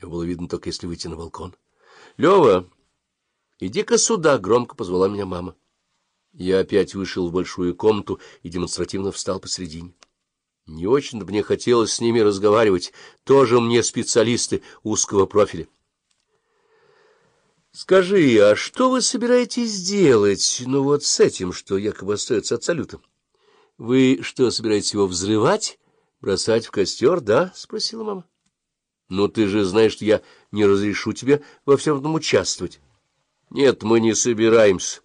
Его было видно только если выйти на балкон. — Лева, иди-ка сюда! — громко позвала меня мама. Я опять вышел в большую комнату и демонстративно встал посредине. Не очень-то мне хотелось с ними разговаривать, тоже мне специалисты узкого профиля. — Скажи, а что вы собираетесь делать, ну вот с этим, что якобы остается от салюта? — Вы что, собираетесь его взрывать, бросать в костер, да? — спросила мама. — Ну, ты же знаешь, что я не разрешу тебе во всем этом участвовать. — Нет, мы не собираемся.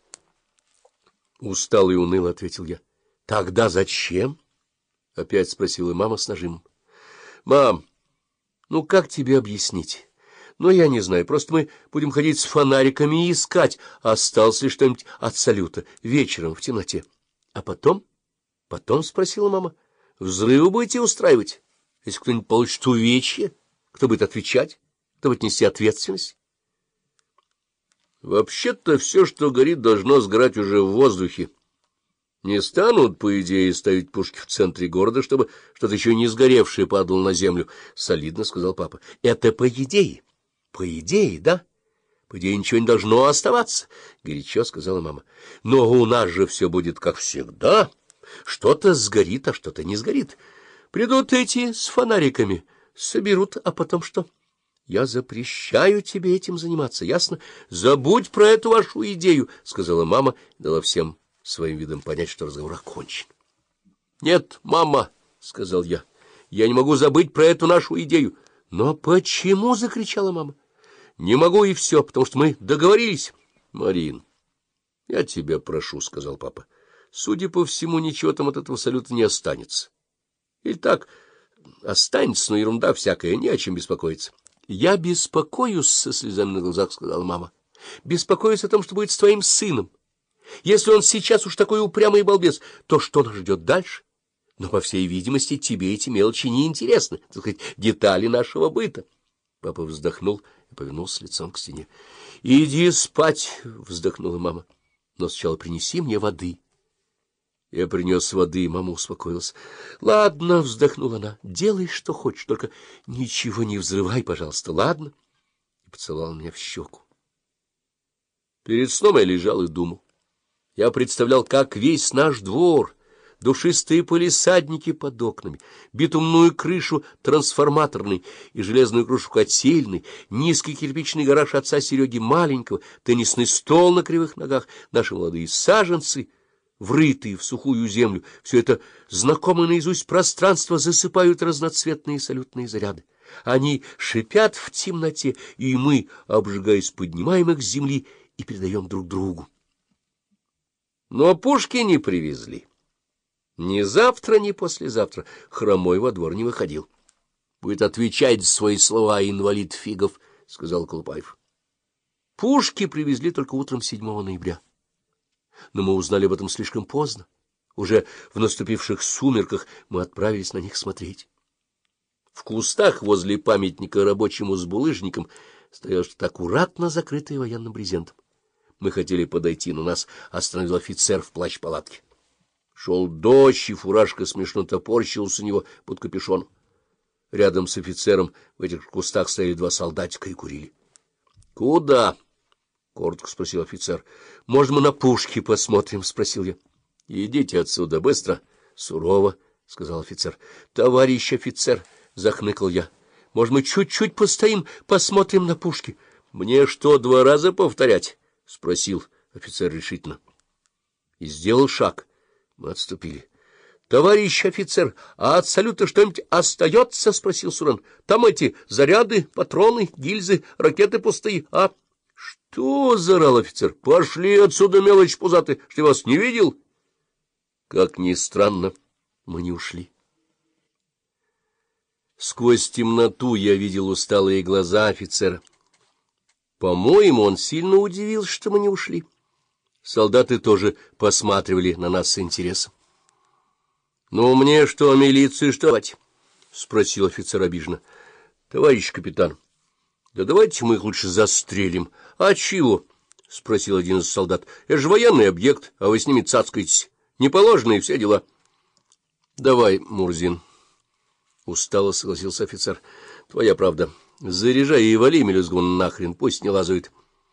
Устал и уныло ответил я. — Тогда зачем? — опять спросила мама с нажимом. — Мам, ну как тебе объяснить? Но я не знаю, просто мы будем ходить с фонариками и искать, осталось ли что-нибудь от салюта вечером в темноте. — А потом? — Потом, — спросила мама, — взрывы будете устраивать? Если кто-нибудь получит увечье, кто будет отвечать, кто будет нести ответственность? Вообще-то все, что горит, должно сгорать уже в воздухе. Не станут, по идее, ставить пушки в центре города, чтобы что-то еще не сгоревшее падало на землю, — солидно сказал папа. — Это по идее. По идее, да? По идее, ничего не должно оставаться, — горячо сказала мама. — Но у нас же все будет как всегда. Что-то сгорит, а что-то не сгорит. Придут эти с фонариками, соберут, а потом что? — я запрещаю тебе этим заниматься, ясно? Забудь про эту вашу идею, — сказала мама, дала всем своим видом понять, что разговор окончен. — Нет, мама, — сказал я, — я не могу забыть про эту нашу идею. — Но почему? — закричала мама. — Не могу и все, потому что мы договорились. — Марин, я тебя прошу, — сказал папа. — Судя по всему, ничего там от этого салюта не останется. Или так останется, но ерунда всякая, не о чем беспокоиться. —— Я беспокоюсь, — со слезами на глазах сказала мама. — Беспокоюсь о том, что будет с твоим сыном. Если он сейчас уж такой упрямый балбес, то что нас ждет дальше? Но, по всей видимости, тебе эти мелочи не интересны, так сказать, детали нашего быта. Папа вздохнул и повернулся лицом к стене. — Иди спать, — вздохнула мама. — Но сначала принеси мне воды. Я принес воды, мама успокоилась. — Ладно, — вздохнула она, — делай, что хочешь, только ничего не взрывай, пожалуйста, ладно? И поцеловала меня в щеку. Перед сном я лежал и думал. Я представлял, как весь наш двор, душистые полисадники под окнами, битумную крышу трансформаторной и железную крышу котельной, низкий кирпичный гараж отца Сереги маленького, теннисный стол на кривых ногах, наши молодые саженцы — врытые в сухую землю, все это знакомое наизусть пространство засыпают разноцветные салютные заряды. Они шипят в темноте, и мы, обжигаясь, поднимаем их с земли и передаем друг другу. Но пушки не привезли. Ни завтра, ни послезавтра хромой во двор не выходил. — Будет отвечать свои слова инвалид Фигов, — сказал Колупаев. Пушки привезли только утром 7 ноября но мы узнали об этом слишком поздно. Уже в наступивших сумерках мы отправились на них смотреть. В кустах возле памятника рабочему с булыжником стоял что-то аккуратно закрытое военным брезентом. Мы хотели подойти, но нас остановил офицер в плащ-палатке. Шел дождь, и фуражка смешно топорщилась у него под капюшоном. Рядом с офицером в этих кустах стояли два солдатика и курили. — Куда? — коротко спросил офицер. — Может, мы на пушки посмотрим? — спросил я. — Идите отсюда, быстро. — Сурово, — сказал офицер. — Товарищ офицер, — захныкал я. — Может, мы чуть-чуть постоим, посмотрим на пушки? — Мне что, два раза повторять? — спросил офицер решительно. И сделал шаг. Мы отступили. — Товарищ офицер, а от салюта что-нибудь остается? — спросил Суран. — Там эти заряды, патроны, гильзы, ракеты пустые, а... — Что? — заорал офицер. — Пошли отсюда, мелочь пузатый, что я вас не видел? Как ни странно, мы не ушли. Сквозь темноту я видел усталые глаза офицера. По-моему, он сильно удивился, что мы не ушли. Солдаты тоже посматривали на нас с интересом. — Ну, мне что, милицию что? — спросил офицер обиженно. — Товарищ капитан, да давайте мы их лучше застрелим. — А чего? — спросил один из солдат. — Это же военный объект, а вы с ними цацкаетесь. Неположенные все дела. — Давай, Мурзин. Устало согласился офицер. — Твоя правда. Заряжай и вали мелюзгу нахрен, пусть не лазают.